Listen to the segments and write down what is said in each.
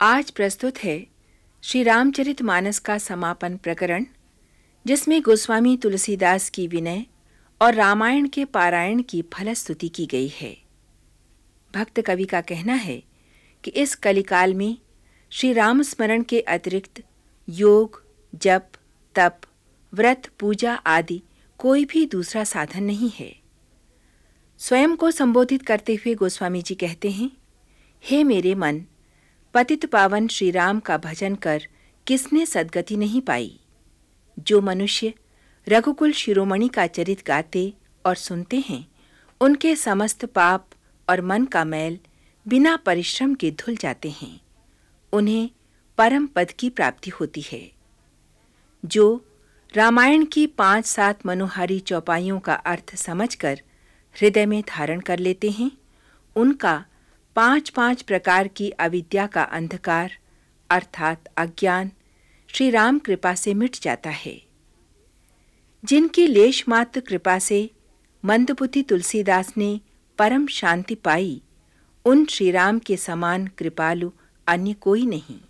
आज प्रस्तुत है श्री रामचरित मानस का समापन प्रकरण, जिसमें गोस्वामी तुलसीदास की विनय और रामायण के पारायण की फलस्तुति की गई है। भक्त कवि का कहना है कि इस कलिकाल में श्री राम स्मरण के अतिरिक्त योग, जप, तप, व्रत, पूजा आदि कोई भी दूसरा साधन नहीं है। स्वयं को संबोधित करते हुए गोस्वामी जी कहते हैं, हे मेरे मन पतित पावन श्री राम का भजन कर किसने सदगति नहीं पाई? जो मनुष्य रघुकुल शिरोमणि का चरित गाते और सुनते हैं, उनके समस्त पाप और मन का मैल बिना परिश्रम के धुल जाते हैं। उन्हें परम पद की प्राप्ति होती है। जो रामायण की पाँच सात मनोहारी चौपाइयों का अर्थ समझकर हृदय में धारण कर लेते हैं, उनका पाँच पाँच प्रकार की अविद्या का अंधकार, अर्थात अज्ञान श्री राम कृपा से मिट जाता है। जिनकी लेश मात्र कृपा से मंदबुद्धि तुलसीदास ने परम शांति पाई, उन श्री राम के समान कृपालु अन्य कोई नहीं।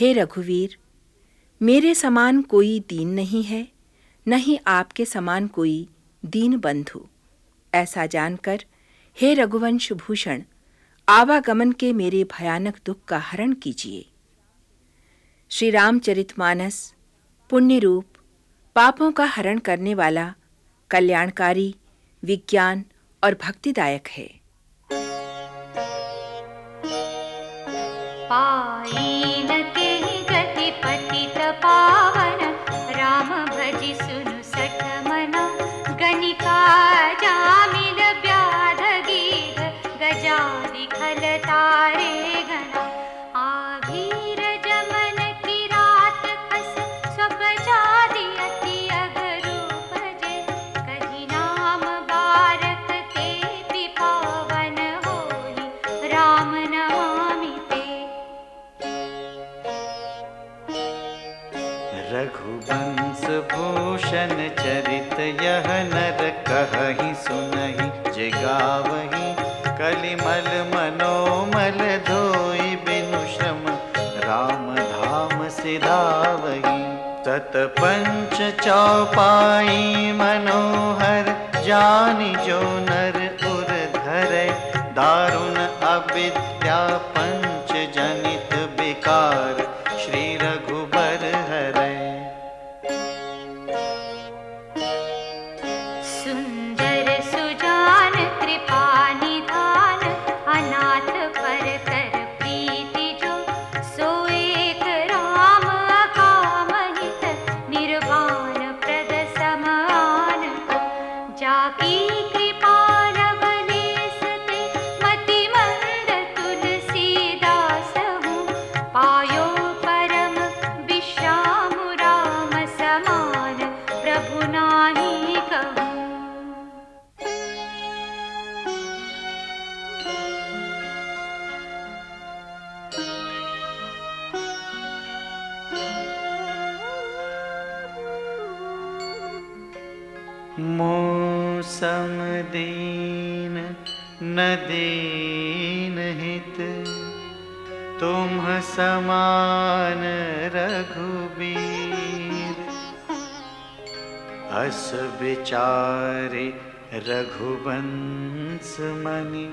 हे रघुवीर, मेरे समान कोई दीन नहीं है, न ही आपके समान कोई दीन बंधु। ऐसा जानकर हे रघुवंश भूषण आवागमन के मेरे भयानक दुख का हरण कीजिए। श्री रामचरितमानस पुण्य रूप पापों का हरण करने वाला, कल्याणकारी, विज्ञान और भक्तिदायक है। पाई रघुवंश भूषण चरित यह नर कहहि सुनहि जगावहि कलिमल मनोमल धोई सिधावहि तत पंच चौपाई मनोहर जानि जो नर उर धरे। दारुण अविद्या मौसम दीन, न दीन हित। तुम समान रघुबीर। अस विचारे रघुवंश मनि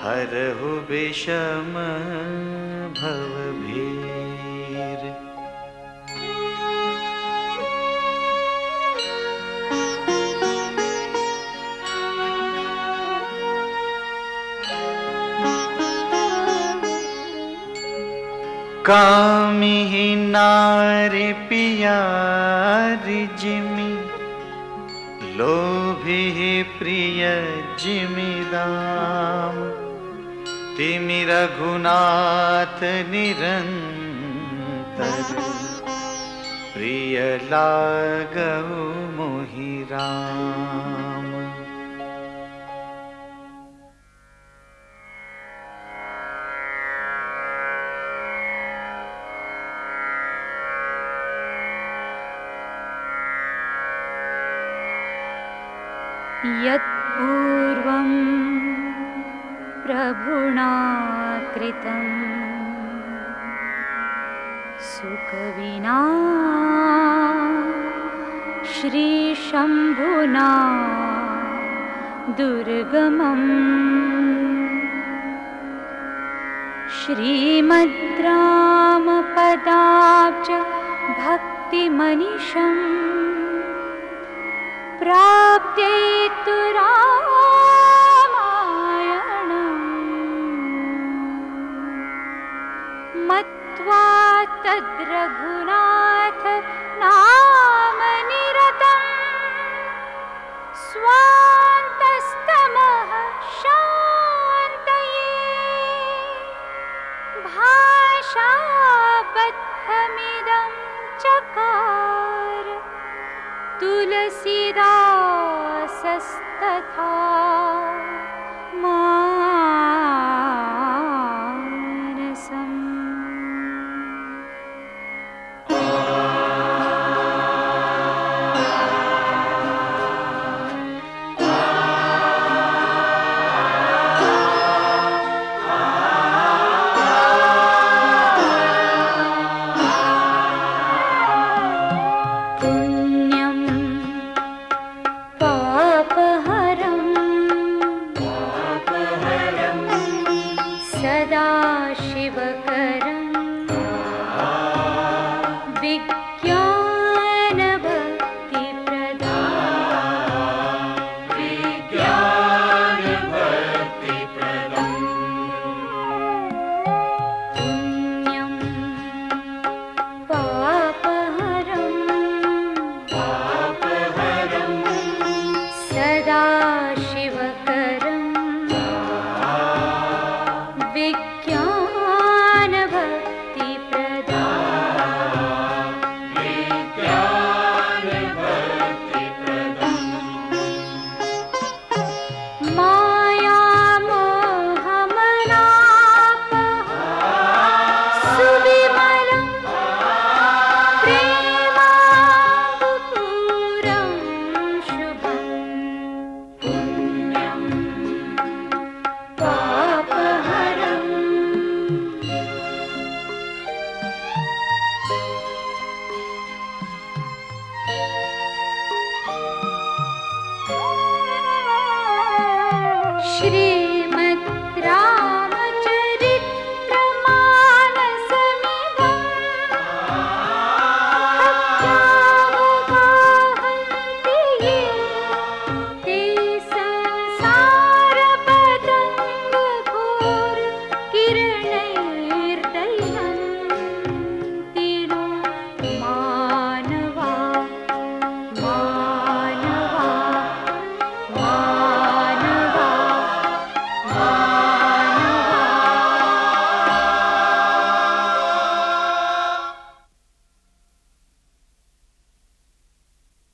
हरहु विषम भव कामिहि नारि पियारि जिमि लोभिहि प्रिय जिमि दाम। तिमि रघुनाथ निरंतर प्रिय लागहु मोहि यत्पूर्वं प्रभुणा कृतं सुखविना श्रीशम्भुना दुर्गमम् श्रीमद्रामपदाब्ज भक्तिमनिशम् प्राप्ते रामायणम्। मत्वा तद्रघुनाथ नामनिरतम् स्वान्तस्तमः शान्तये। भाषाबद्धमिदं चकार तुलसीदासस्तथा